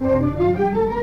अभी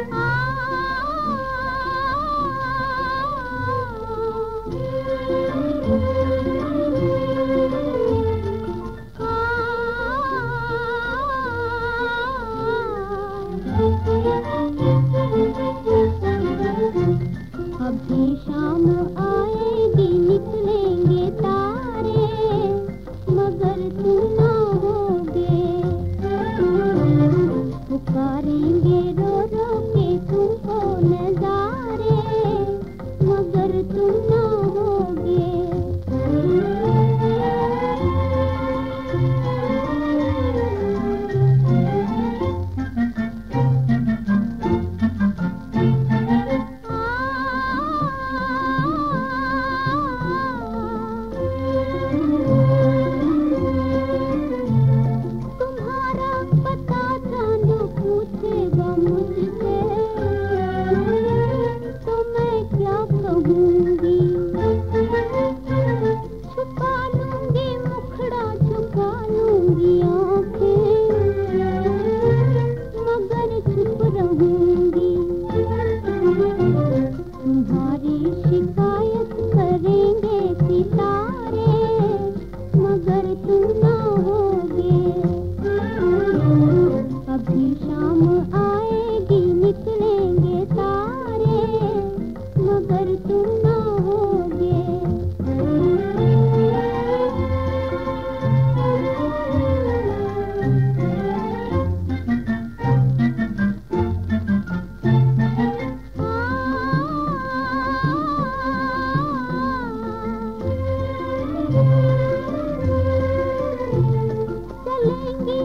Mm-hmm.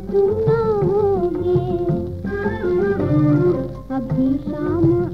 तुम ना होगे? अभी शाम